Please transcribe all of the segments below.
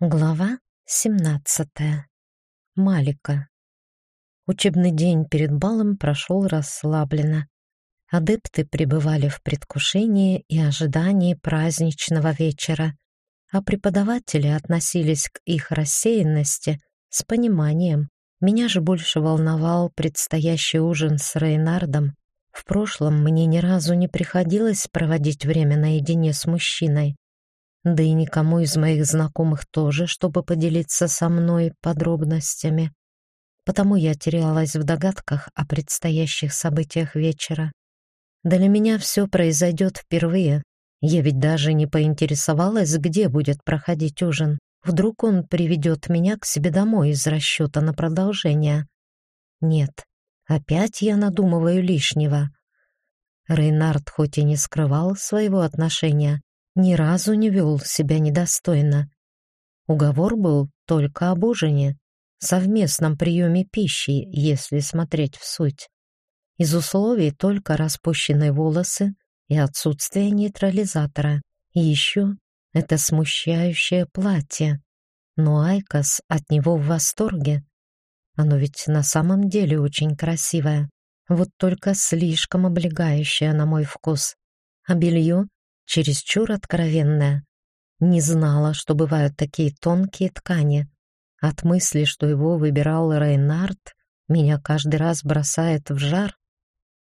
Глава 17. Малика. Учебный день перед балом прошел расслабленно. Адепты пребывали в предвкушении и ожидании праздничного вечера, а преподаватели относились к их рассеянности с пониманием. Меня же больше волновал предстоящий ужин с Рейнардом. В прошлом мне ни разу не приходилось проводить время наедине с мужчиной, да и никому из моих знакомых тоже, чтобы поделиться со мной подробностями. Потому я терялась в догадках о предстоящих событиях вечера. Для меня все произойдет впервые. Я ведь даже не поинтересовалась, где будет проходить ужин. Вдруг он приведет меня к себе домой из расчета на продолжение. Нет, опять я надумываю лишнего. Рейнард хоть и не скрывал своего отношения, ни разу не вел себя недостойно. Уговор был только об ужине, совместном приеме пищи, если смотреть в суть. Из условий только распущенные волосы и отсутствие нейтрализатора. И еще это смущающее платье. Но Айкос от него в восторге. Оно ведь на самом деле очень красивое. Вот только слишком облегающее на мой вкус. А белье чересчур откровенное. Не знала, что бывают такие тонкие ткани. От мысли, что его выбирал Рейнард, меня каждый раз бросает в жар.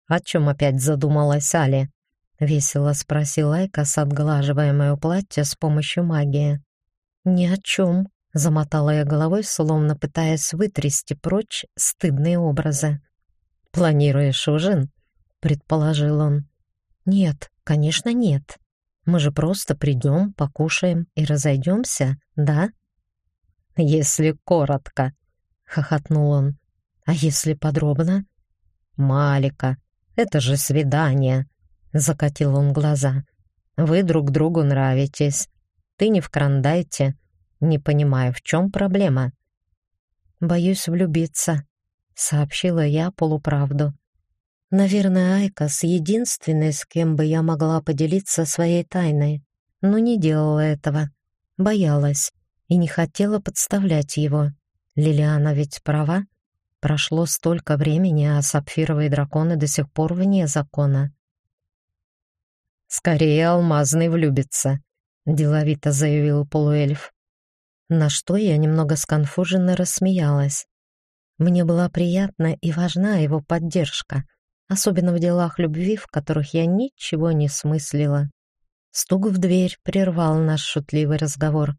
«О чем опять задумалась Али?» — весело спросил Айкос, отглаживая мое платье с помощью магии. «Ни о чем», — замотала я головой, словно пытаясь вытрясти прочь стыдные образы. «Планируешь ужин?» — предположил он. «Нет, конечно, нет. Мы же просто придем, покушаем и разойдемся, да?» «Если коротко», — хохотнул он. «А если подробно?» «Малика, это же свидание», — закатил он глаза. «Вы друг другу нравитесь. Ты не в крандайте. Не понимаю, в чем проблема?» «Боюсь влюбиться», — сообщила я полуправду. Наверное, Айкос — единственный, с кем бы я могла поделиться своей тайной, но не делала этого, боялась и не хотела подставлять его. Лилиана ведь права. Прошло столько времени, а сапфировые драконы до сих пор вне закона. «Скорее алмазный влюбится», — деловито заявил полуэльф. На что я немного сконфуженно рассмеялась. Мне была приятна и важна его поддержка — особенно в делах любви, в которых я ничего не смыслила. Стук в дверь прервал наш шутливый разговор.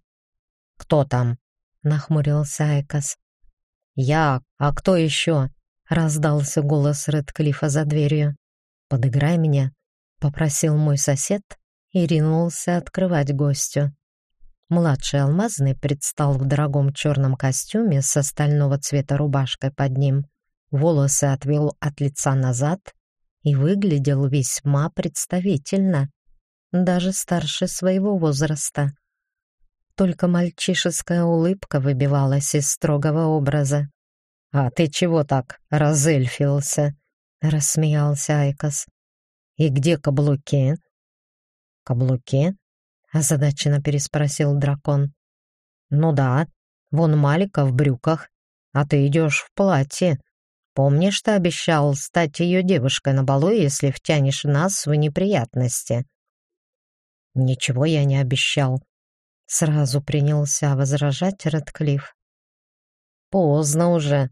«Кто там?» — нахмурился Айкос. «Я, а кто еще?» — раздался голос Редклифа за дверью. «Подыграй мне», — попросил мой сосед и ринулся открывать гостю. Младший алмазный предстал в дорогом черном костюме со стального цвета рубашкой под ним волосы отвел от лица назад и выглядел весьма представительно, даже старше своего возраста. Только мальчишеская улыбка выбивалась из строгого образа. «А ты чего так разэльфился?» — рассмеялся Айкос. «И где каблуки?» «Каблуки?» — озадаченно переспросил дракон. «Ну да, вон Малика в брюках, а ты идешь в платье. Помнишь, ты обещал стать ее девушкой на балу, если втянешь нас в неприятности?» «Ничего я не обещал», — сразу принялся возражать Рэдклифф. «Поздно уже».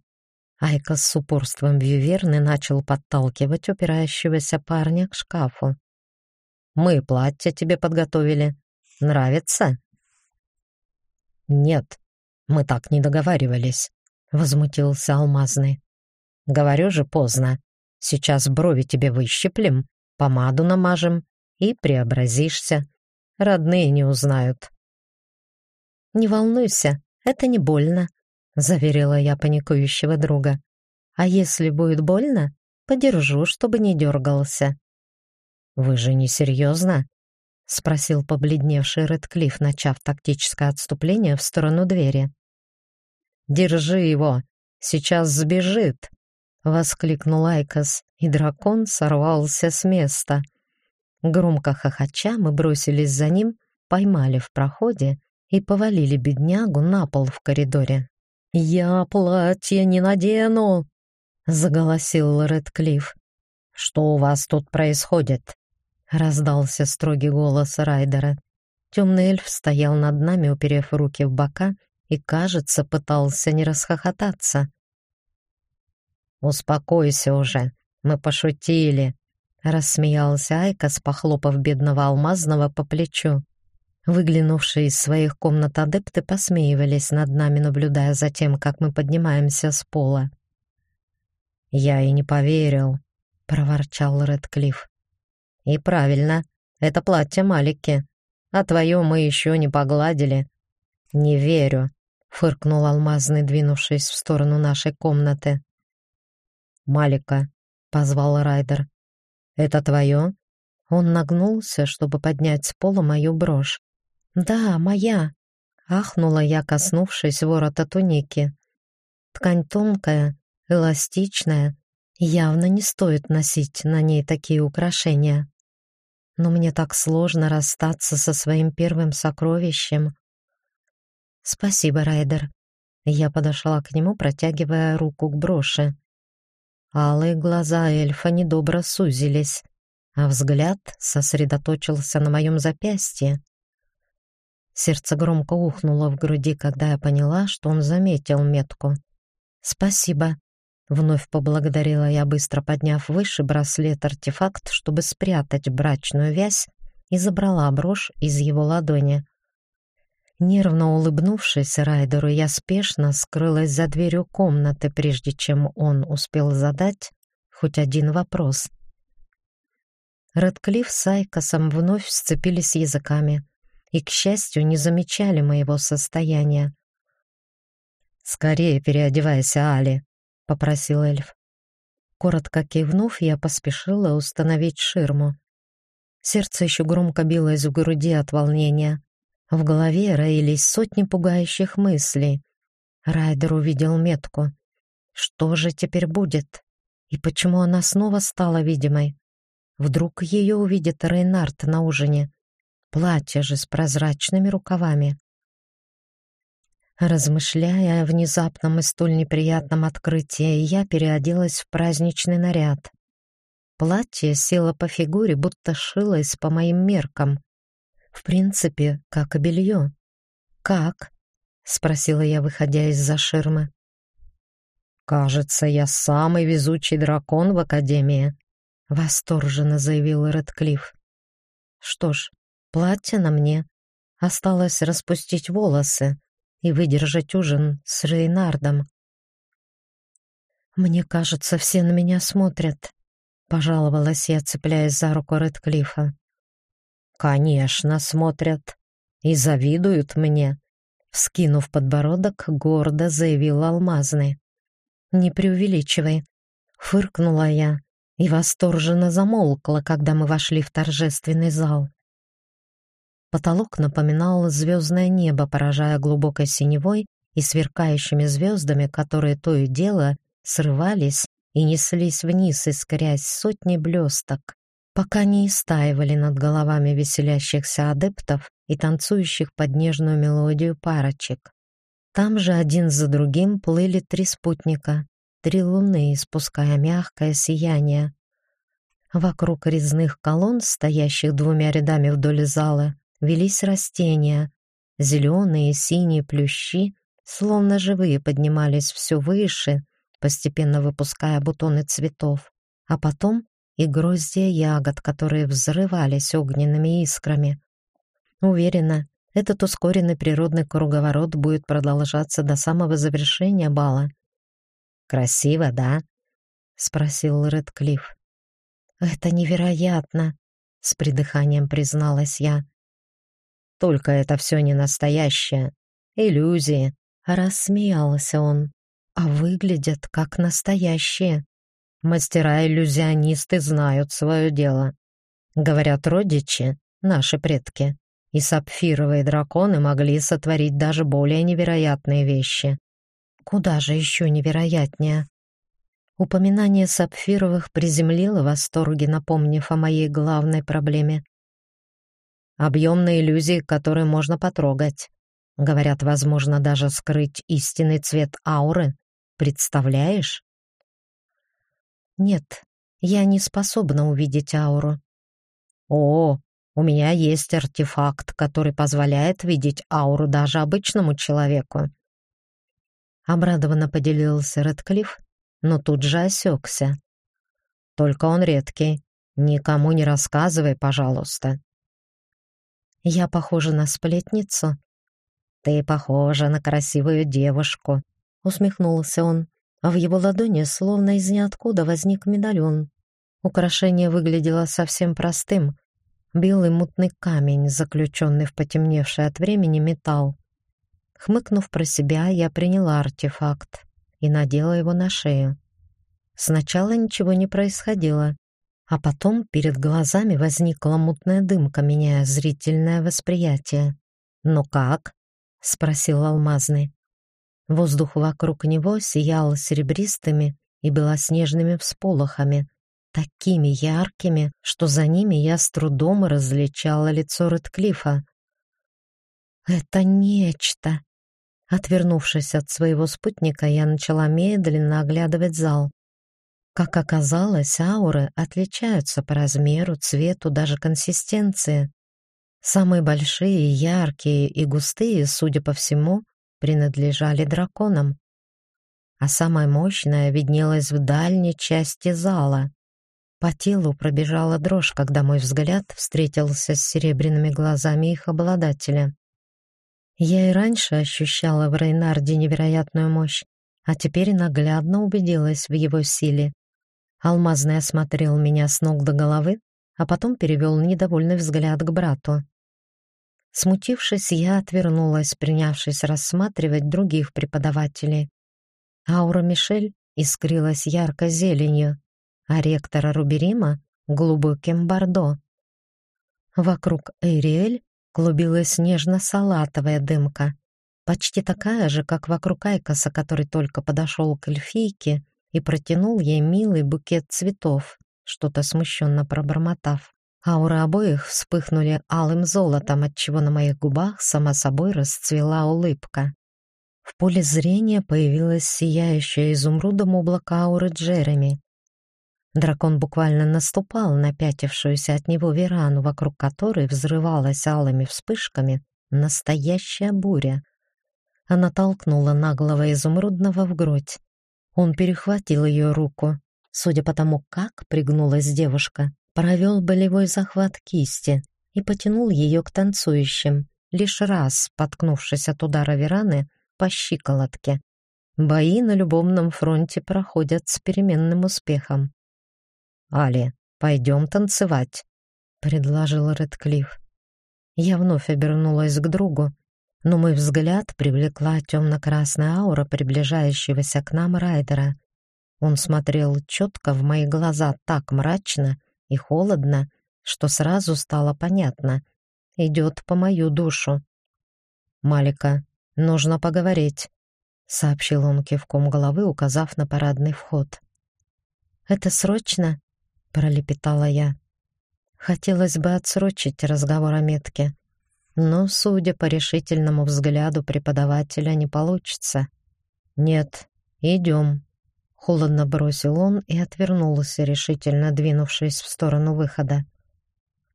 Айка с упорством виверны начал подталкивать упирающегося парня к шкафу. «Мы платье тебе подготовили. Нравится?» «Нет, мы так не договаривались», — возмутился Алмазный. Говорю же поздно. Сейчас брови тебе выщиплем, помаду намажем и преобразишься. Родные не узнают. «Не волнуйся, это не больно», — заверила я паникующего друга. «А если будет больно, подержу, чтобы не дергался». «Вы же не серьезно?» — спросил побледневший Редклифф, начав тактическое отступление в сторону двери. «Держи его, сейчас сбежит», воскликнул Айкос, и дракон сорвался с места. Громко хохоча мы бросились за ним, поймали в проходе и повалили беднягу на пол в коридоре. «Я платье не надену!» — заголосил Редклифф. «Что у вас тут происходит?» — раздался строгий голос Райдера. Темный эльф стоял над нами, уперев руки в бока, и, кажется, пытался не расхохотаться. «Успокойся уже, мы пошутили», — рассмеялся Айкос, похлопав бедного Алмазного по плечу. Выглянувшие из своих комнат адепты посмеивались над нами, наблюдая за тем, как мы поднимаемся с пола. «Я и не поверил», — проворчал Редклифф. «И правильно, это платье Малики, а твое мы еще не погладили». «Не верю», — фыркнул Алмазный, двинувшись в сторону нашей комнаты. «Малика», — позвал Райдер. «Это твое?» Он нагнулся, чтобы поднять с пола мою брошь. «Да, моя!» — ахнула я, коснувшись ворота туники. Ткань тонкая, эластичная, явно не стоит носить на ней такие украшения. Но мне так сложно расстаться со своим первым сокровищем. «Спасибо, Райдер». Я подошла к нему, протягивая руку к броши. Алые глаза эльфа недобро сузились, а взгляд сосредоточился на моем запястье. Сердце громко ухнуло в груди, когда я поняла, что он заметил метку. «Спасибо», — вновь поблагодарила я, быстро подняв выше браслет-артефакт, чтобы спрятать брачную вязь, и забрала брошь из его ладони. Нервно улыбнувшись Райдеру, я спешно скрылась за дверью комнаты, прежде чем он успел задать хоть один вопрос. Редклифф с Айкосом вновь сцепились языками и, к счастью, не замечали моего состояния. «Скорее переодевайся, Али», — попросил эльф. Коротко кивнув, я поспешила установить ширму. Сердце еще громко билось в груди от волнения. В голове роились сотни пугающих мыслей. Райдер увидел метку. Что же теперь будет? И почему она снова стала видимой? Вдруг ее увидит Рейнард на ужине? Платье же с прозрачными рукавами. Размышляя о внезапном и столь неприятном открытии, я переоделась в праздничный наряд. Платье село по фигуре, будто шилось по моим меркам. В принципе, как и белье. «Как?» — спросила я, выходя из-за ширмы. «Кажется, я самый везучий дракон в Академии», — восторженно заявил Редклифф. «Что ж, Платье на мне. Осталось распустить волосы и выдержать ужин с Рейнардом. «Мне кажется, все на меня смотрят», — пожаловалась я, цепляясь за руку Редклифа. «Конечно, смотрят. И завидуют мне», — вскинув подбородок, гордо заявил Алмазный. «Не преувеличивай», — фыркнула я и восторженно замолкла, когда мы вошли в торжественный зал. Потолок напоминал звездное небо, поражая глубокой синевой и сверкающими звездами, которые то и дело срывались и неслись вниз, искрясь сотни блесток, пока не истаивали над головами веселящихся адептов и танцующих под нежную мелодию парочек. Там же один за другим плыли три спутника, три луны, испуская мягкое сияние. Вокруг резных колонн, стоящих двумя рядами вдоль зала, велись растения. Зеленые и синие плющи, словно живые, поднимались все выше, постепенно выпуская бутоны цветов. А потом и гроздья ягод, которые взрывались огненными искрами. Уверена, этот ускоренный природный круговорот будет продолжаться до самого завершения бала. «Красиво, да?» — спросил Редклифф. «Это невероятно!» — с придыханием призналась я. Только это все не настоящее. Иллюзии. Рассмеялся он. А выглядят как настоящие. Мастера-иллюзионисты знают свое дело. Говорят родичи, наши предки, и сапфировые драконы могли сотворить даже более невероятные вещи. Куда же еще невероятнее? Упоминание сапфировых приземлило восторги, напомнив о моей главной проблеме объемные иллюзии, которые можно потрогать. Говорят, возможно даже скрыть истинный цвет ауры. Представляешь? Нет, я не способна увидеть ауру. О, у меня есть артефакт, который позволяет видеть ауру даже обычному человеку. Обрадованно поделился Редклифф, но тут же осекся. Только он редкий. Никому не рассказывай, пожалуйста. Я похожа на сплетницу. Ты похожа на красивую девушку, усмехнулся он. А в его ладони словно из ниоткуда возник медальон. Украшение выглядело совсем простым, белый мутный камень, заключенный в потемневший от времени металл. Хмыкнув про себя, я приняла артефакт и надела его на шею. Сначала ничего не происходило, а потом перед глазами возникла мутная дымка, меняя зрительное восприятие. «Ну как?» — спросил Алмазный. Воздух вокруг него сиял серебристыми и белоснежными всполохами, такими яркими, что за ними я с трудом различала лицо Редклифа. «Это нечто!» Отвернувшись от своего спутника, я начала медленно оглядывать зал. Как оказалось, ауры отличаются по размеру, цвету, даже консистенции. Самые большие, яркие и густые, судя по всему, принадлежали драконам, а самая мощная виднелась в дальней части зала. По телу пробежала дрожь, когда мой взгляд встретился с серебряными глазами их обладателя. Я и раньше ощущала в Рейнарде невероятную мощь, а теперь наглядно убедилась в его силе. Алмазный осмотрел меня с ног до головы, а потом перевел недовольный взгляд к брату. Смутившись, я отвернулась, принявшись рассматривать других преподавателей. Аура Мишель искрилась ярко зеленью, а ректора Руберима — глубоким бордо. Вокруг Эйриэль клубилась нежно-салатовая дымка, почти такая же, как вокруг Айкоса, который только подошел к эльфийке и протянул ей милый букет цветов, что-то смущенно пробормотав. Ауры обоих вспыхнули алым золотом, отчего на моих губах сама собой расцвела улыбка. В поле зрения появилось сияющее изумрудом облако ауры Джереми. Дракон буквально наступал на пятившуюся от него верану, вокруг которой взрывалась алыми вспышками настоящая буря. Она толкнула наглого изумрудного в грудь. Он перехватил ее руку. Судя по тому, как пригнулась девушка, провел болевой захват кисти и потянул ее к танцующим, лишь раз споткнувшись от удара Вераны по щиколотке. Бои на любовном фронте проходят с переменным успехом. «Али, пойдем танцевать», — предложил Редклифф. Я вновь обернулась к другу, но мой взгляд привлекла темно-красная аура приближающегося к нам райдера. Он смотрел четко в мои глаза так мрачно, и холодно, что сразу стало понятно. Идет по мою душу. «Малика, нужно поговорить», — сообщил он кивком головы, указав на парадный вход. «Это срочно?» — пролепетала я. Хотелось бы отсрочить разговор о метке, но, судя по решительному взгляду преподавателя, не получится. «Нет, идем», Холодно бросил он и отвернулся, решительно двинувшись в сторону выхода.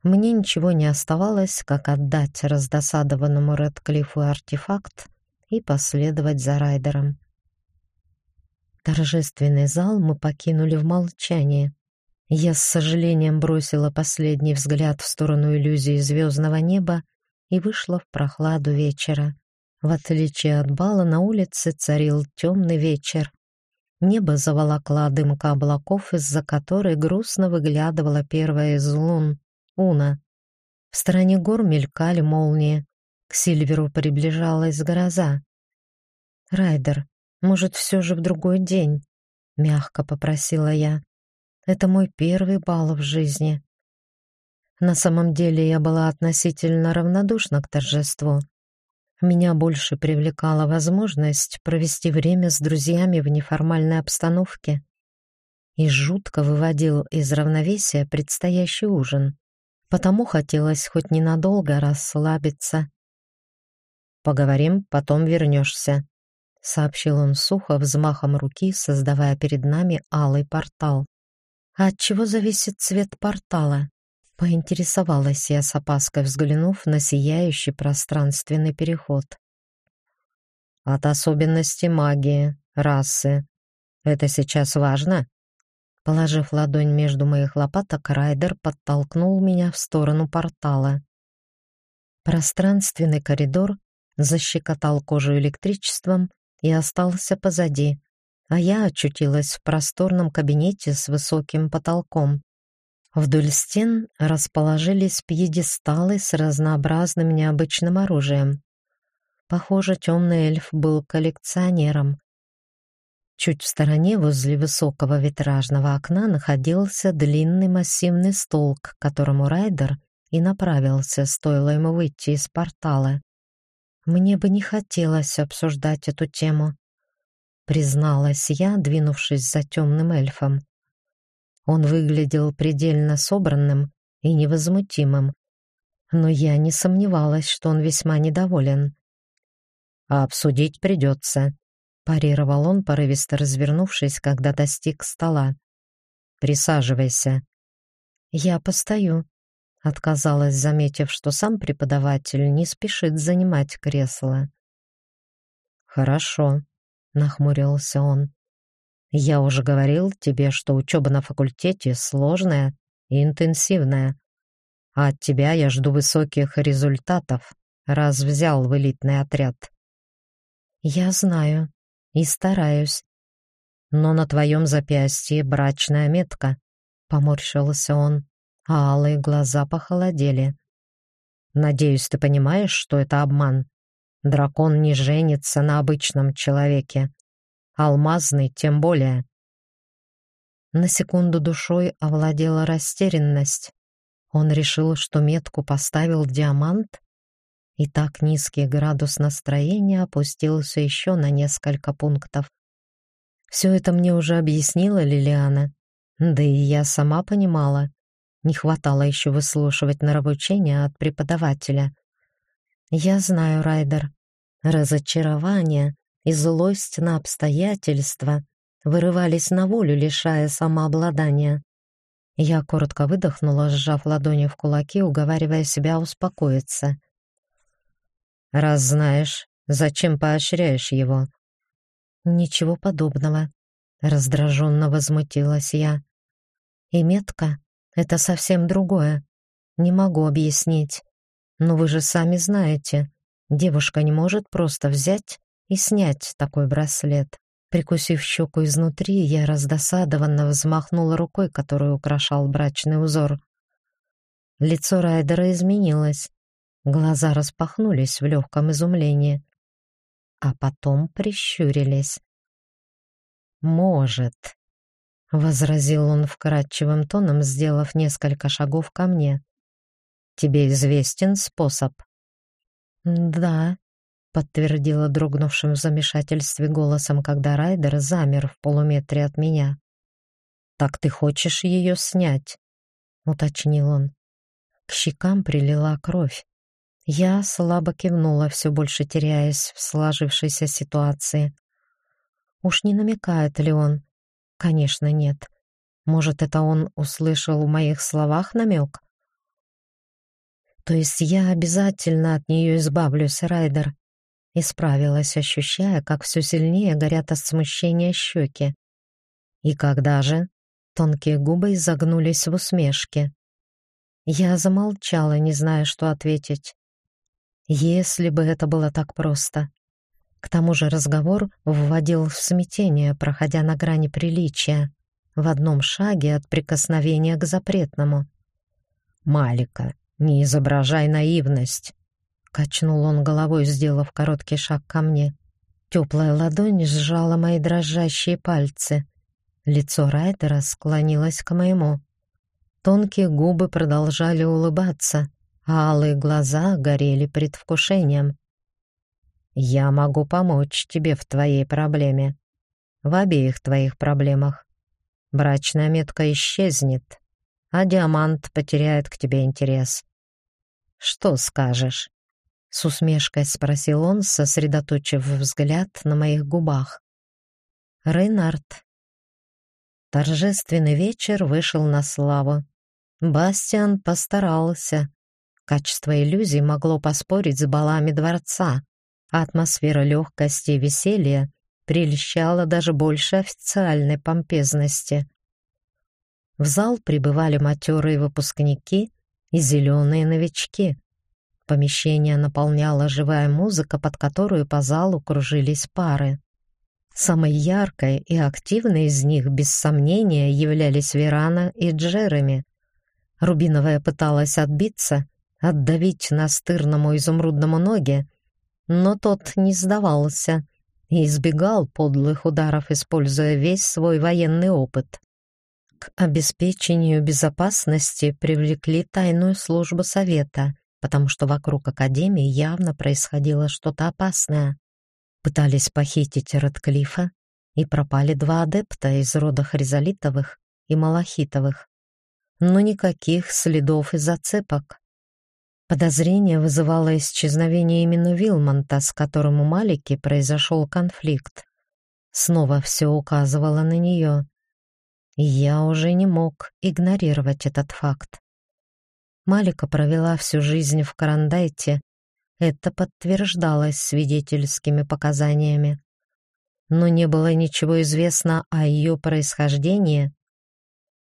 Мне ничего не оставалось, как отдать раздосадованному Редклифу артефакт и последовать за Райдером. Торжественный зал мы покинули в молчании. Я с сожалением бросила последний взгляд в сторону иллюзии звездного неба и вышла в прохладу вечера. В отличие от бала на улице царил темный вечер, Небо заволокла дымка облаков, из-за которой грустно выглядывала первая из лун — Уна. В стороне гор мелькали молнии. К Сильверу приближалась гроза. «Райдер, может, все же в другой день?» — мягко попросила я. «Это мой первый бал в жизни». На самом деле я была относительно равнодушна к торжеству. Меня больше привлекала возможность провести время с друзьями в неформальной обстановке и жутко выводил из равновесия предстоящий ужин. Потому хотелось хоть ненадолго расслабиться. Поговорим, потом вернешься», — сообщил он сухо взмахом руки, создавая перед нами алый портал. «А от чего зависит цвет портала?» — поинтересовалась я с опаской, взглянув на сияющий пространственный переход. «От особенностей магии, расы. Это сейчас важно?» Положив ладонь между моих лопаток, Райдер подтолкнул меня в сторону портала. Пространственный коридор защекотал кожу электричеством и остался позади, а я очутилась в просторном кабинете с высоким потолком. Вдоль стен расположились пьедесталы с разнообразным необычным оружием. Похоже, темный эльф был коллекционером. Чуть в стороне, возле высокого витражного окна, находился длинный массивный стол, к которому Райдер и направился, стоило ему выйти из портала. Мне бы не хотелось обсуждать эту тему, призналась я, двинувшись за темным эльфом. Он выглядел предельно собранным и невозмутимым, но я не сомневалась, что он весьма недоволен. «А обсудить придется», — парировал он, порывисто развернувшись, когда достиг стола. «Присаживайся». «Я постою», Отказалась, заметив, что сам преподаватель не спешит занимать кресло. «Хорошо», — нахмурился он. «Я уже говорил тебе, что учеба на факультете сложная и интенсивная, а от тебя я жду высоких результатов, раз взял в элитный отряд». «Я знаю и стараюсь, но на твоем запястье брачная метка», — поморщился он а алые глаза похолодели. «Надеюсь, ты понимаешь, что это обман. Дракон не женится на обычном человеке. Алмазный тем более». На секунду душой овладела растерянность. Он решил, что метку поставил диамант, и так низкий градус настроения опустился еще на несколько пунктов. Все это мне уже объяснила Лилиана, да и я сама понимала. Не хватало еще выслушивать нравоучения от преподавателя. Я знаю, Райдер, разочарование и злость на обстоятельства вырывались на волю, лишая самообладания. Я коротко выдохнула, сжав ладони в кулаки, уговаривая себя успокоиться. «Раз знаешь, зачем поощряешь его?» «Ничего подобного», — раздраженно возмутилась я. «И метка это совсем другое. Не могу объяснить. Но вы же сами знаете, девушка не может просто взять и снять такой браслет. Прикусив щеку изнутри, я раздосадованно взмахнула рукой, которую украшал брачный узор. Лицо Райдера изменилось. Глаза распахнулись в легком изумлении, а потом прищурились. «Может», возразил он вкрадчивым тоном, сделав несколько шагов ко мне. Тебе известен способ? Да, подтвердила дрогнувшим в замешательстве голосом, когда Райдер замер в полуметре от меня. Так ты хочешь ее снять? уточнил он. К щекам прилила кровь. Я слабо кивнула, все больше теряясь в сложившейся ситуации. Уж не намекает ли он, Конечно, нет. Может, это он услышал в моих словах намек? То есть я обязательно от нее избавлюсь, Райдер. Исправилась, ощущая, как все сильнее горят от смущения щеки. И когда же? Тонкие губы изогнулись в усмешке. Я замолчала, не зная, что ответить. Если бы это было так просто. К тому же разговор вводил в смятение, проходя на грани приличия, в одном шаге от прикосновения к запретному. «Малика, не изображай наивность!» Качнул он головой, сделав короткий шаг ко мне. Теплая ладонь сжала мои дрожащие пальцы. Лицо Райдера склонилось к моему. Тонкие губы продолжали улыбаться, а алые глаза горели предвкушением. Я могу помочь тебе в твоей проблеме. В обеих твоих проблемах. Брачная метка исчезнет, а диамант потеряет к тебе интерес. Что скажешь? С усмешкой спросил он, сосредоточив взгляд на моих губах. Рейнард. Торжественный вечер вышел на славу. Бастиан постарался. Качество иллюзий могло поспорить с балами дворца, а атмосфера легкости и веселья прельщала даже больше официальной помпезности. В зал прибывали матерые выпускники и зеленые новички. Помещение наполняла живая музыка, под которую по залу кружились пары. Самой яркой и активной из них, без сомнения, являлись Верана и Джереми. Рубиновая пыталась отбиться, отдавить настырному изумрудному ноги, но тот не сдавался и избегал подлых ударов, используя весь свой военный опыт. К обеспечению безопасности привлекли тайную службу совета, потому что вокруг Академии явно происходило что-то опасное. Пытались похитить Рэдклифа, и пропали два адепта из рода Хризолитовых и Малахитовых. Но никаких следов и зацепок. Подозрение вызывало исчезновение именно Вилмонта, с которым у Малики произошел конфликт. Снова все указывало на нее. И я уже не мог игнорировать этот факт. Малика провела всю жизнь в Карандайте. Это подтверждалось свидетельскими показаниями. Но не было ничего известно о ее происхождении,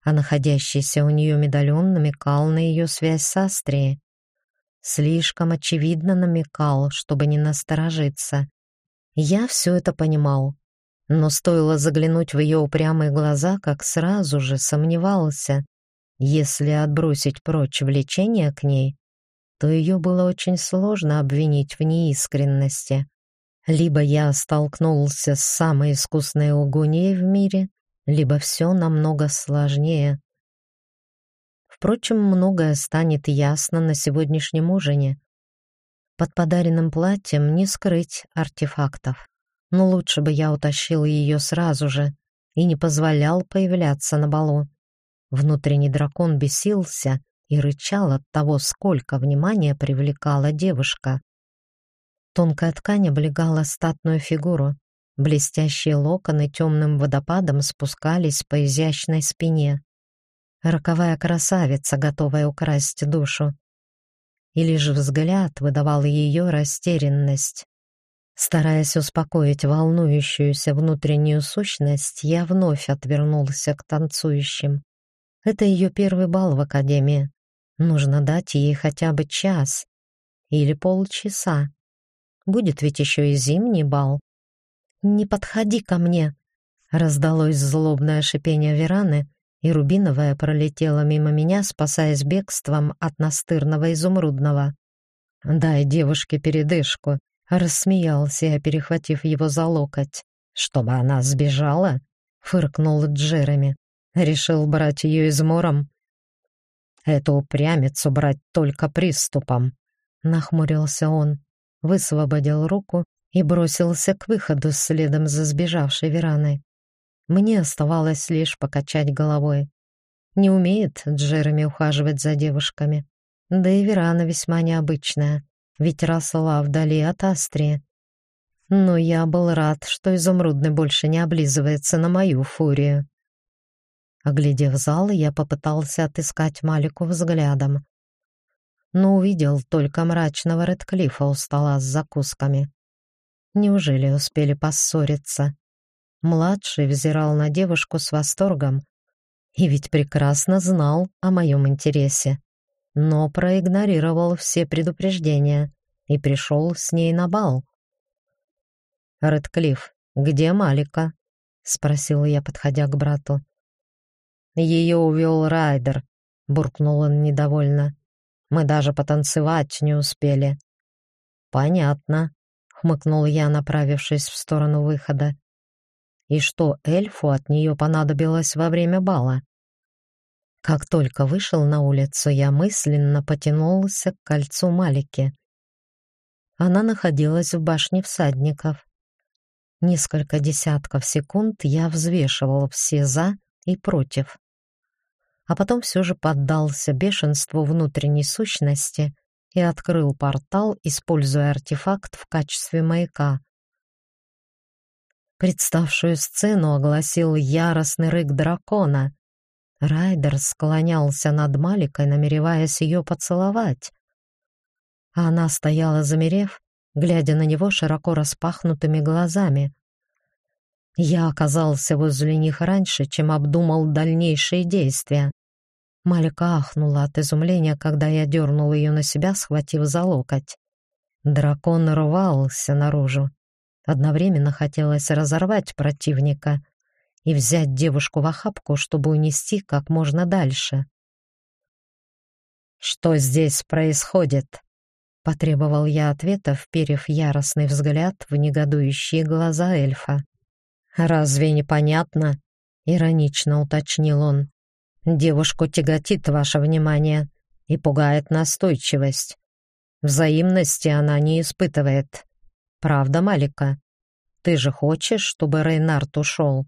а находящийся у нее медальон намекал на ее связь с Астрией. Слишком очевидно намекал, чтобы не насторожиться. Я все это понимал, но стоило заглянуть в ее упрямые глаза, как сразу же сомневался. Если отбросить прочь влечение к ней, то ее было очень сложно обвинить в неискренности. Либо я столкнулся с самой искусной лгуньей в мире, либо все намного сложнее. Впрочем, многое станет ясно на сегодняшнем ужине. Под подаренным платьем не скрыть артефактов. Но лучше бы я утащил ее сразу же и не позволял появляться на балу. Внутренний дракон бесился и рычал от того, сколько внимания привлекала девушка. Тонкая ткань облегала статную фигуру. Блестящие локоны темным водопадом спускались по изящной спине роковая красавица, готовая украсть душу. И лишь взгляд выдавал ее растерянность. Стараясь успокоить волнующуюся внутреннюю сущность, я вновь отвернулся к танцующим. Это ее первый бал в академии. Нужно дать ей хотя бы час или полчаса. Будет ведь еще и зимний бал. «Не подходи ко мне!» Раздалось злобное шипение Вераны, и рубиновая пролетела мимо меня, спасаясь бегством от настырного изумрудного. «Дай девушке передышку», — рассмеялся я, перехватив его за локоть. «Чтобы она сбежала?» — фыркнул Джереми. «Решил брать ее измором?» «Эту упрямицу брать только приступом», — нахмурился он, высвободил руку и бросился к выходу следом за сбежавшей Вераной. Мне оставалось лишь покачать головой. Не умеет Джереми ухаживать за девушками. Да и Верана весьма необычная, ведь росла вдали от Астрии. Но я был рад, что Изумрудный больше не облизывается на мою фурию. Оглядев зал, я попытался отыскать Малику взглядом, но увидел только мрачного Редклифа у стола с закусками. Неужели успели поссориться? Младший взирал на девушку с восторгом и ведь прекрасно знал о моем интересе, но проигнорировал все предупреждения и пришел с ней на бал. «Рэдклифф, где Малика?» — спросил я, подходя к брату. «Ее увел Райдер», — буркнул он недовольно. «Мы даже потанцевать не успели». «Понятно», — хмыкнул я, направившись в сторону выхода и что эльфу от нее понадобилось во время бала. Как только вышел на улицу, я мысленно потянулся к кольцу Малики. Она находилась в башне всадников. Несколько десятков секунд я взвешивал все «за» и «против». А потом все же поддался бешенству внутренней сущности и открыл портал, используя артефакт в качестве маяка. Представшую сцену огласил яростный рык дракона. Райдер склонялся над Маликой, намереваясь ее поцеловать. Она стояла, замерев, глядя на него широко распахнутыми глазами. Я оказался возле них раньше, чем обдумал дальнейшие действия. Малика ахнула от изумления, когда я дернул ее на себя, схватив за локоть. Дракон рвался наружу. Одновременно хотелось разорвать противника и взять девушку в охапку, чтобы унести как можно дальше. «Что здесь происходит?» — потребовал я ответа, вперев яростный взгляд в негодующие глаза эльфа. «Разве непонятно?» — иронично уточнил он. «Девушку тяготит ваше внимание и пугает настойчивость. Взаимности она не испытывает. Правда, Малика? Ты же хочешь, чтобы Рейнард ушел?»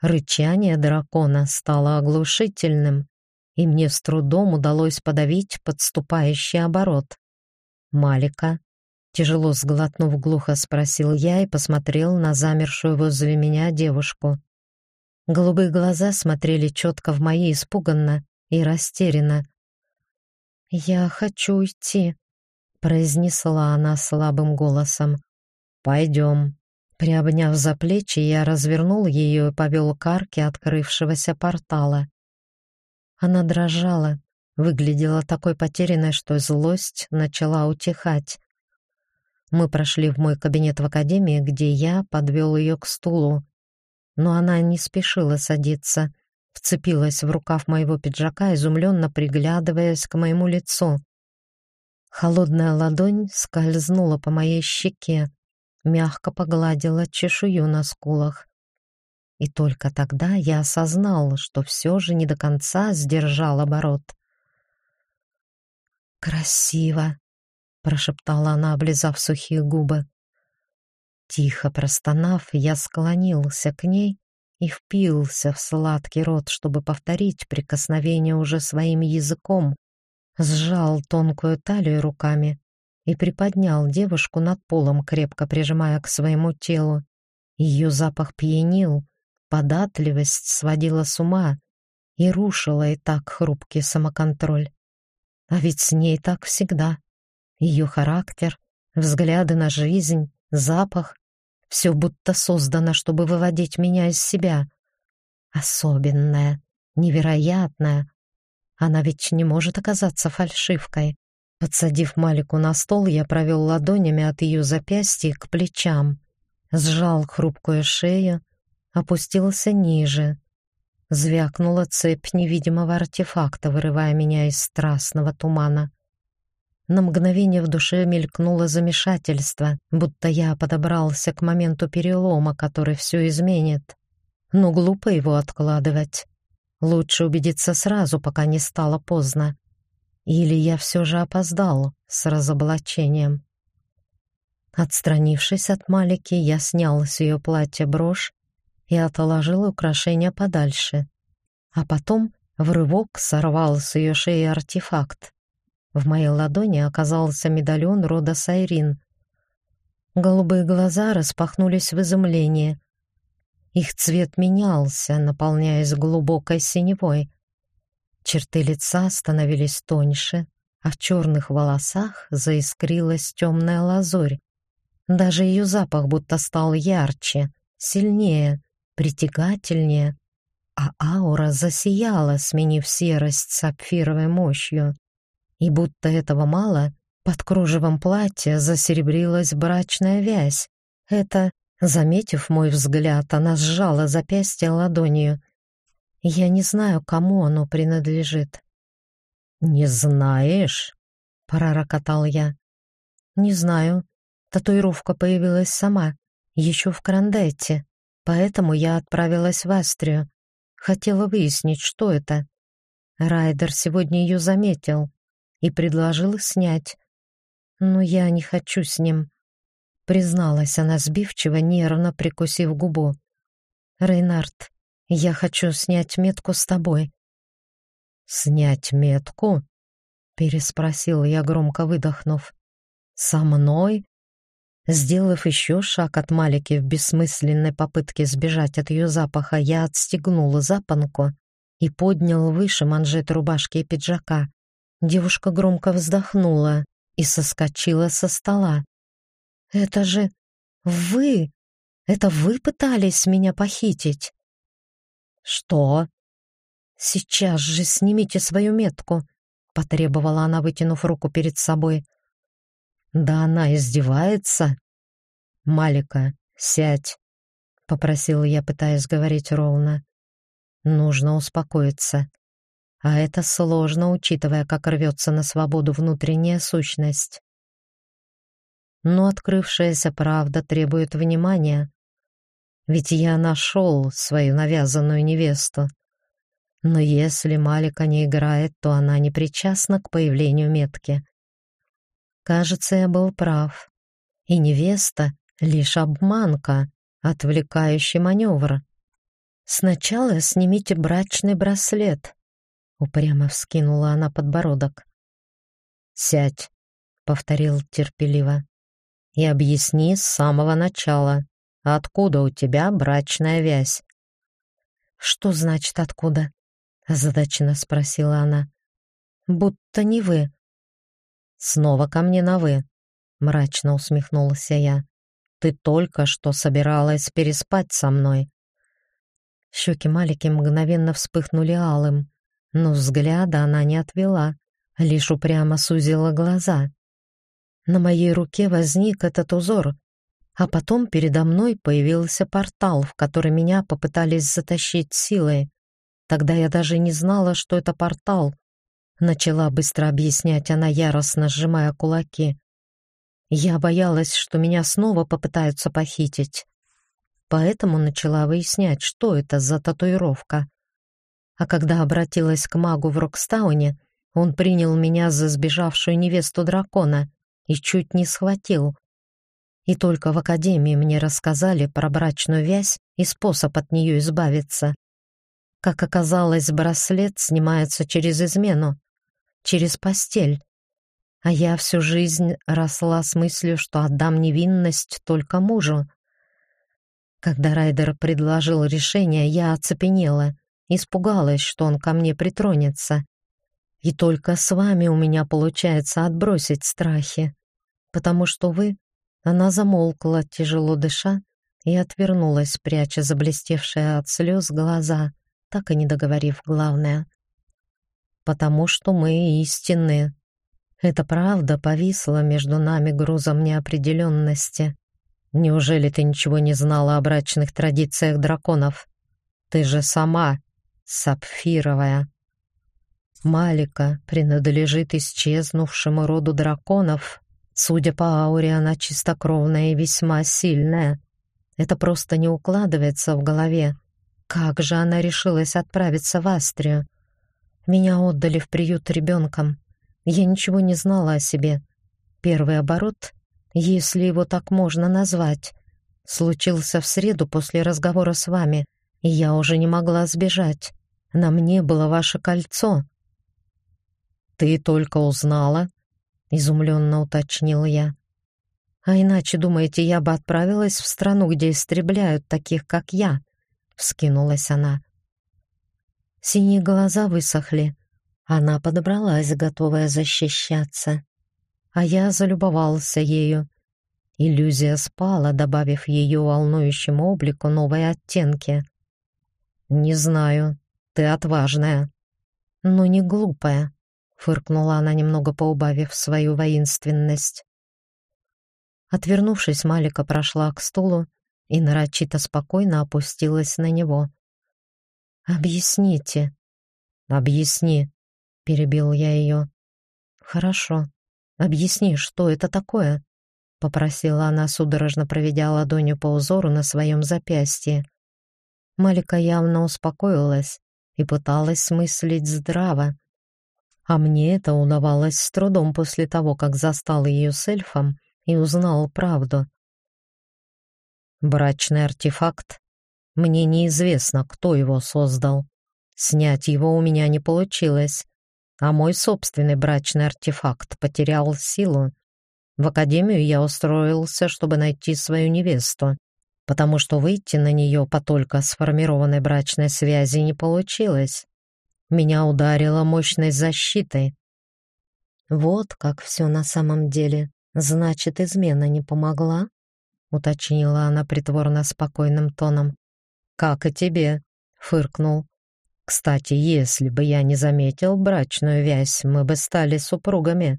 Рычание дракона стало оглушительным, и мне с трудом удалось подавить подступающий оборот. «Малика, Тяжело сглотнув глухо спросил я и посмотрел на замершую возле меня девушку. Голубые глаза смотрели четко в мои испуганно и растерянно. «Я хочу уйти», — произнесла она слабым голосом. «Пойдем». Приобняв за плечи, я развернул ее и повел к арке открывшегося портала. Она дрожала, выглядела такой потерянной, что злость начала утихать. Мы прошли в мой кабинет в академии, где я подвел ее к стулу. Но она не спешила садиться, вцепилась в рукав моего пиджака, изумленно приглядываясь к моему лицу. Холодная ладонь скользнула по моей щеке, мягко погладила чешую на скулах. И только тогда я осознал, что все же не до конца сдержал оборот. «Красиво!» Прошептала она, облизав сухие губы. Тихо простонав, я склонился к ней и впился в сладкий рот, чтобы повторить прикосновение уже своим языком, сжал тонкую талию руками и приподнял девушку над полом, крепко прижимая к своему телу. Ее запах пьянил, податливость сводила с ума и рушила и так хрупкий самоконтроль. А ведь с ней так всегда. Ее характер, взгляды на жизнь, запах — все будто создано, чтобы выводить меня из себя. Особенная, невероятная. Она ведь не может оказаться фальшивкой. Подсадив Малику на стол, я провел ладонями от ее запястья к плечам, сжал хрупкую шею, опустился ниже. Звякнула цепь невидимого артефакта, вырывая меня из страстного тумана. На мгновение в душе мелькнуло замешательство, будто я подобрался к моменту перелома, который все изменит. Но глупо его откладывать. Лучше убедиться сразу, пока не стало поздно. Или я все же опоздал с разоблачением. Отстранившись от Малики, я снял с ее платья брошь и отложил украшение подальше. А потом в рывок сорвал с ее шеи артефакт. В моей ладони оказался медальон рода Сайрин. Голубые глаза распахнулись в изумлении. Их цвет менялся, наполняясь глубокой синевой. Черты лица становились тоньше, а в черных волосах заискрилась темная лазурь. Даже ее запах будто стал ярче, сильнее, притягательнее, а аура засияла, сменив серость сапфировой мощью. И будто этого мало, под кружевом платья засеребрилась брачная вязь. Это, заметив мой взгляд, она сжала запястье ладонью. Я не знаю, кому оно принадлежит. «Не знаешь?» — пророкотал я. «Не знаю. Татуировка появилась сама, еще в Крандетте, поэтому я отправилась в Астрию. Хотела выяснить, что это. Райдер сегодня ее заметил и предложил снять. Но я не хочу с ним, призналась она сбивчиво, нервно прикусив губу. Рейнард, я хочу снять метку с тобой. Снять метку? переспросил я, громко выдохнув. «Со мной?» Сделав еще шаг от Малики в бессмысленной попытке сбежать от ее запаха, я отстегнула запонку и поднял выше манжет рубашки и пиджака. Девушка громко вздохнула и соскочила со стола. «Это же вы! Это вы пытались меня похитить?» «Что?» «Сейчас же снимите свою метку», — потребовала она, вытянув руку перед собой. «Да она издевается?» «Малика, сядь», — попросил я, пытаясь говорить ровно. «Нужно успокоиться. А это сложно, учитывая, как рвется на свободу внутренняя сущность. Но открывшаяся правда требует внимания. Ведь я нашел свою навязанную невесту. Но если Малика не играет, то она не причастна к появлению метки. Кажется, я был прав. И невеста — лишь обманка, отвлекающий маневр. Сначала снимите брачный браслет. Упрямо вскинула она подбородок. «Сядь», — повторил терпеливо, — «и объясни с самого начала, откуда у тебя брачная вязь». «Что значит «откуда»?» озадаченно спросила она. Будто не вы. Снова ко мне на вы, мрачно усмехнулся я. Ты только что собиралась переспать со мной. Щеки Малики мгновенно вспыхнули алым, но взгляда она не отвела, лишь упрямо сузила глаза. На моей руке возник этот узор, а потом передо мной появился портал, в который меня попытались затащить силой. Тогда я даже не знала, что это портал. Начала быстро объяснять она, яростно сжимая кулаки. Я боялась, что меня снова попытаются похитить. Поэтому начала выяснять, что это за татуировка. А когда обратилась к магу в Рокстауне, он принял меня за сбежавшую невесту дракона и чуть не схватил. И только в академии мне рассказали про брачную вязь и способ от нее избавиться. Как оказалось, браслет снимается через измену, через постель. А я всю жизнь росла с мыслью, что отдам невинность только мужу. Когда Райдер предложил решение, я оцепенела, испугалась, что он ко мне притронется. И только с вами у меня получается отбросить страхи, потому что вы... Она замолкла, тяжело дыша, и отвернулась, пряча заблестевшие от слез глаза так и не договорив главное. «Потому что мы истинны. Это правда повисла между нами грузом неопределенности. Неужели ты ничего не знала о брачных традициях драконов? Ты же сама сапфировая». Малика принадлежит исчезнувшему роду драконов. Судя по ауре, она чистокровная и весьма сильная. Это просто не укладывается в голове. Как же она решилась отправиться в Астрию? Меня отдали в приют ребенком. Я ничего не знала о себе. Первый оборот, если его так можно назвать, случился в среду после разговора с вами, и я уже не могла сбежать. На мне было ваше кольцо. Ты только узнала? изумленно уточнил я. А иначе, думаете, я бы отправилась в страну, где истребляют таких, как я? вскинулась она. Синие глаза высохли. Она подобралась, готовая защищаться. А я залюбовался ею. Иллюзия спала, добавив ее волнующему облику новые оттенки. «Не знаю, ты отважная, но не глупая», — фыркнула она, немного поубавив свою воинственность. Отвернувшись, Малика прошла к стулу и нарочито спокойно опустилась на него. «Объясните». «Объясни», — перебил я ее. «Хорошо. Объясни, что это такое?» — попросила она, судорожно проведя ладонью по узору на своем запястье. Малика явно успокоилась и пыталась мыслить здраво. А мне это удавалось с трудом после того, как застал ее с эльфом и узнал правду. Брачный артефакт. Мне неизвестно, кто его создал. Снять его у меня не получилось. а мой собственный брачный артефакт потерял силу. В академию я устроился, чтобы найти свою невесту, потому что выйти на нее по только сформированной брачной связи не получилось. Меня ударило мощной защитой. Вот как все на самом деле. Значит, измена не помогла? уточнила она притворно спокойным тоном. Как и тебе, фыркнул. Кстати, если бы я не заметил брачную вязь, мы бы стали супругами.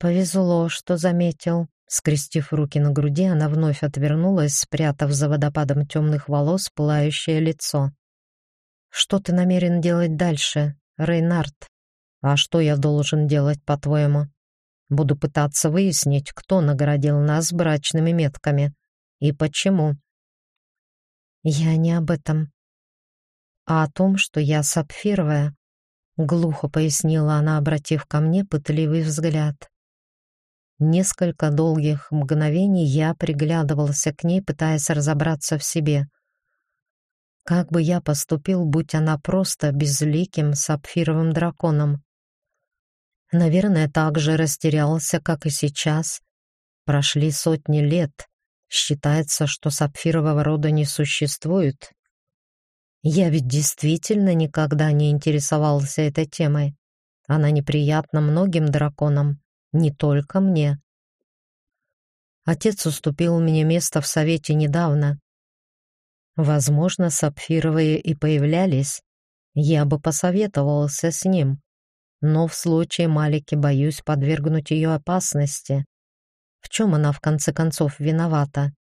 Повезло, что заметил. Скрестив руки на груди, она вновь отвернулась, спрятав за водопадом темных волос пылающее лицо. Что ты намерен делать дальше, Рейнард? А что я должен делать, по-твоему? Буду пытаться выяснить, кто наградил нас брачными метками и почему. Я не об этом а о том, что я сапфировая, глухо пояснила она, обратив ко мне пытливый взгляд. Несколько долгих мгновений я приглядывался к ней, пытаясь разобраться в себе. Как бы я поступил, будь она просто безликим сапфировым драконом? Наверное, так же растерялся, как и сейчас. Прошли сотни лет. Считается, что сапфирового рода не существует, я ведь действительно никогда не интересовался этой темой. Она неприятна многим драконам, не только мне. Отец уступил мне место в совете недавно. Возможно, сапфировые и появлялись. Я бы посоветовался с ним. Но в случае Малики боюсь подвергнуть ее опасности. В чем она в конце концов виновата?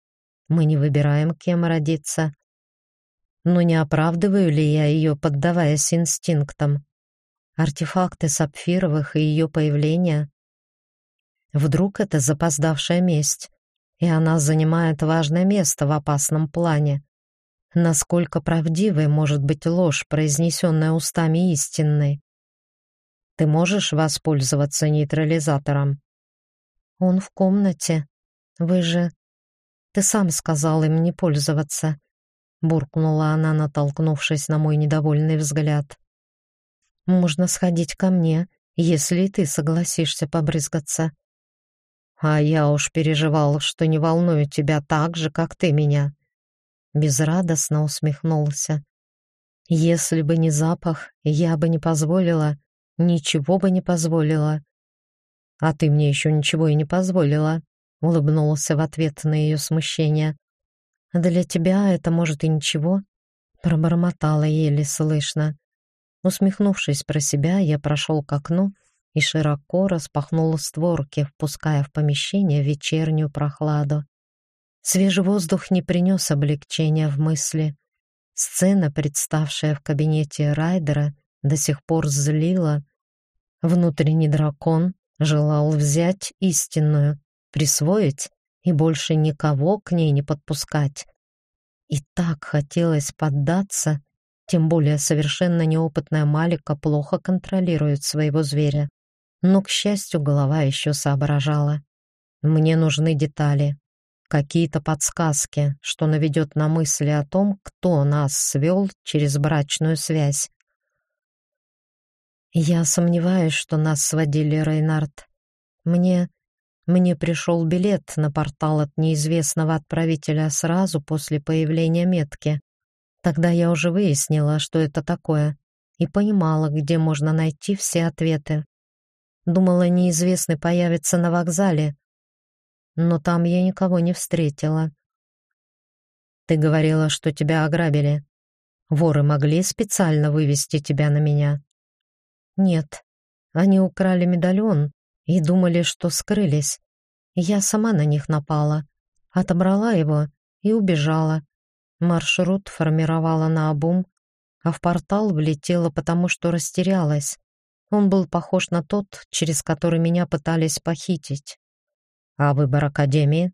Мы не выбираем, кем родиться, но не оправдываю ли я ее, поддаваясь инстинктам? Артефакты сапфировых и ее появление? Вдруг это запоздавшая месть, и она занимает важное место в опасном плане? Насколько правдивой может быть ложь, произнесенная устами истинной? Ты можешь воспользоваться нейтрализатором? Он в комнате. Вы же... Ты сам сказал им не пользоваться буркнула она, натолкнувшись на мой недовольный взгляд. Можно сходить ко мне, если ты согласишься побрызгаться. А я уж переживал, что не волную тебя так же, как ты меня. Безрадостно усмехнулся. Если бы не запах, я бы не позволила, ничего бы не позволила. А ты мне еще ничего и не позволила, улыбнулся в ответ на ее смущение. «Для тебя это, может, и ничего?» Пробормотала еле слышно. Усмехнувшись про себя, я прошел к окну и широко распахнул створки, впуская в помещение вечернюю прохладу. Свежий воздух не принес облегчения в мысли. Сцена, представшая в кабинете Райдера, до сих пор злила. Внутренний дракон желал взять истинную, присвоить и больше никого к ней не подпускать. И так хотелось поддаться, тем более совершенно неопытная Малика плохо контролирует своего зверя. Но, к счастью, голова еще соображала. Мне нужны детали, какие-то подсказки, что наведет на мысли о том, кто нас свел через брачную связь. Я сомневаюсь, что нас сводили, Рейнард. Мне мне пришел билет на портал от неизвестного отправителя сразу после появления метки. Тогда я уже выяснила, что это такое, и понимала, где можно найти все ответы. Думала, неизвестный появится на вокзале, но там я никого не встретила. Ты говорила, что тебя ограбили. Воры могли специально вывести тебя на меня? Нет, они украли медальон, и думали, что скрылись. Я сама на них напала, отобрала его и убежала. Маршрут формировала на обум, а в портал влетела, потому что растерялась. Он был похож на тот, через который меня пытались похитить. А выбор академии?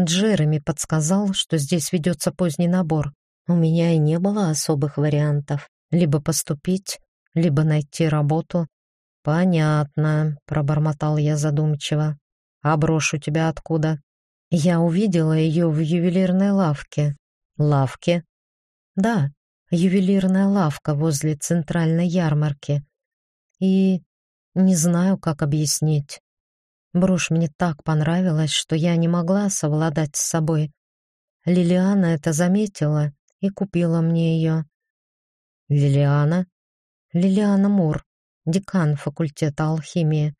Джереми подсказал, что здесь ведется поздний набор. У меня и не было особых вариантов. Либо поступить, либо найти работу. «Понятно», — пробормотал я задумчиво. «А брошь у тебя откуда?» Я увидела ее в ювелирной лавке. «Лавке?» «Да, ювелирная лавка возле центральной ярмарки. И не знаю, как объяснить. Брошь мне так понравилась, что я не могла совладать с собой. Лилиана это заметила и купила мне ее. Лилиана? Лилиана Мур, декан факультета алхимии.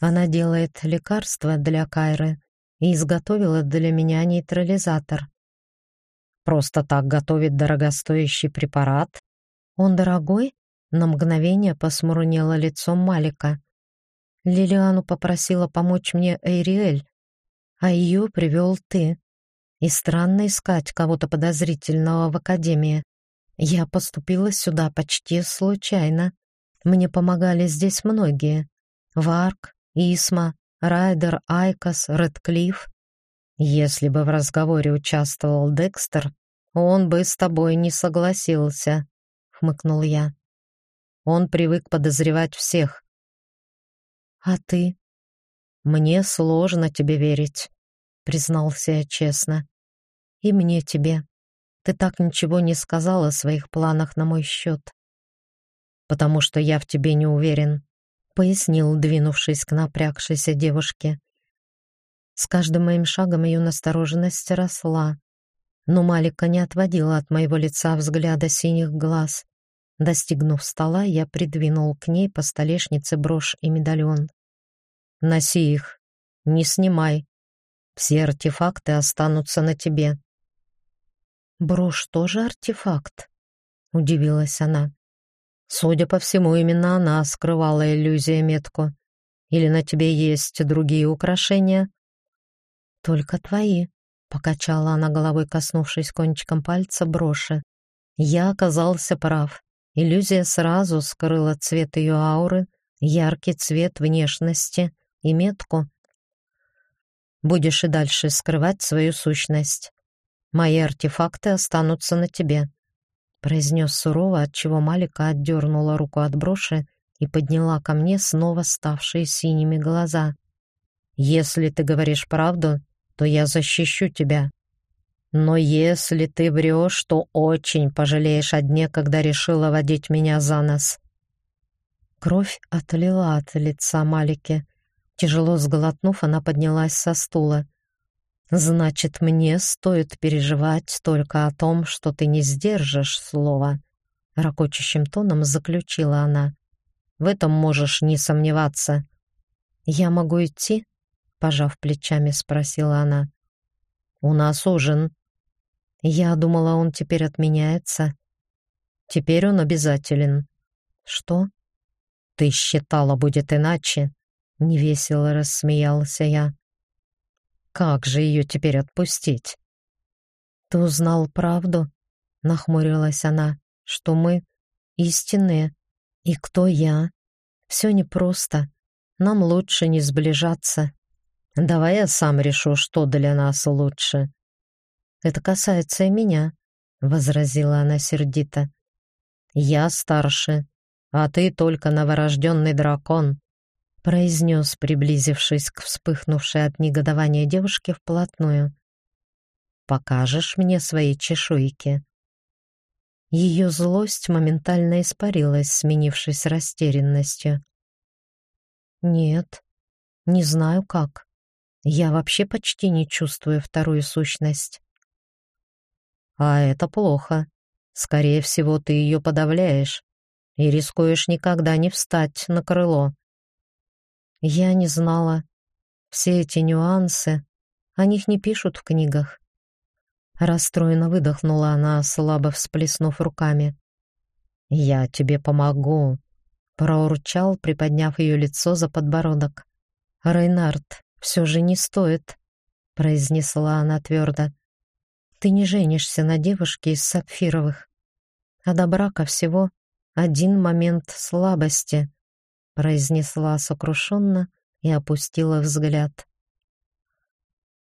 Она делает лекарства для Кайры и изготовила для меня нейтрализатор. Просто так готовит дорогостоящий препарат? Он дорогой? На мгновение посмурнело лицом Малика. Лилиану попросила помочь мне Эйриэль, а ее привел ты. И странно искать кого-то подозрительного в академии. Я поступила сюда почти случайно. Мне помогали здесь многие. Варк, Исма, Райдер, Айкос, Редклифф. Если бы в разговоре участвовал Декстер, он бы с тобой не согласился, хмыкнул я. Он привык подозревать всех. А ты? Мне сложно тебе верить, признался я честно. И мне тебе. Ты так ничего не сказал о своих планах на мой счет. Потому что я в тебе не уверен, пояснил, двинувшись к напрягшейся девушке. С каждым моим шагом ее настороженность росла, но Малика не отводила от моего лица взгляда синих глаз. Достигнув стола, я придвинул к ней по столешнице брошь и медальон. «Носи их, не снимай. Все артефакты останутся на тебе». «Брошь тоже артефакт?» — удивилась она. «Судя по всему, именно она скрывала иллюзию метку. Или на тебе есть другие украшения?» «Только твои», — покачала она головой, коснувшись кончиком пальца броши. Я оказался прав. Иллюзия сразу скрыла цвет ее ауры, яркий цвет внешности и метку. Будешь и дальше скрывать свою сущность. Мои артефакты останутся на тебе, произнес сурово, отчего Малика отдернула руку от броши и подняла ко мне снова ставшие синими глаза. Если ты говоришь правду, то я защищу тебя. Но если ты врешь, то очень пожалеешь о дне, когда решила водить меня за нос. Кровь отлила от лица Малики. Тяжело сглотнув, она поднялась со стула. Значит, мне стоит переживать только о том, что ты не сдержишь слова, ракочущим тоном заключила она. В этом можешь не сомневаться. Я могу идти? пожав плечами, спросила она. У нас ужин, я думала, он теперь отменяется. Теперь он обязателен. Что? Ты считала, будет иначе? Невесело рассмеялся я. Как же ее теперь отпустить? Ты узнал правду? Нахмурилась она, что мы истинные. И кто я? Все непросто. Нам лучше не сближаться. Давай я сам решу, что для нас лучше. Это касается и меня, возразила она сердито. Я старше, а ты только новорожденный дракон, произнес, приблизившись к вспыхнувшей от негодования девушке вплотную. Покажешь мне свои чешуйки? Ее злость моментально испарилась, сменившись растерянностью. Нет, не знаю как. Я вообще почти не чувствую вторую сущность. А это плохо. Скорее всего, ты ее подавляешь и рискуешь никогда не встать на крыло. Я не знала. Все эти нюансы, о них не пишут в книгах. Расстроенно выдохнула она, слабо всплеснув руками. «Я тебе помогу», — проурчал, приподняв ее лицо за подбородок. «Рейнард, все же не стоит», — произнесла она твердо. Ты не женишься на девушке из сапфировых, а до брака всего один момент слабости, произнесла сокрушенно и опустила взгляд.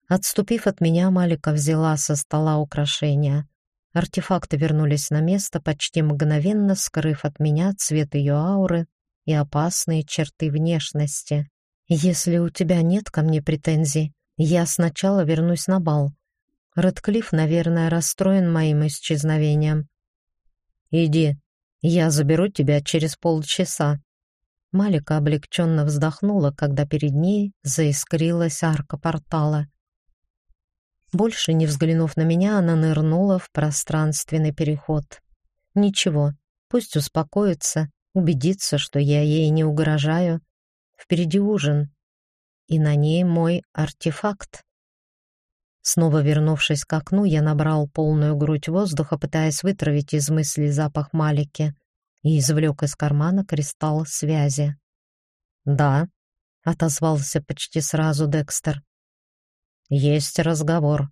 Отступив от меня, Малика взяла со стола украшения. Артефакты вернулись на место, почти мгновенно скрыв от меня цвет ее ауры и опасные черты внешности. Если у тебя нет ко мне претензий, я сначала вернусь на бал, Рэдклифф, наверное, расстроен моим исчезновением. «Иди, я заберу тебя через полчаса», Малика облегченно вздохнула, когда перед ней заискрилась арка портала. Больше не взглянув на меня, она нырнула в пространственный переход. Ничего, пусть успокоится, убедится, что я ей не угрожаю. Впереди ужин, и на ней мой артефакт. Снова вернувшись к окну, я набрал полную грудь воздуха, пытаясь вытравить из мыслей запах Малики, и извлек из кармана кристалл связи. «Да», — отозвался почти сразу Декстер. «Есть разговор»,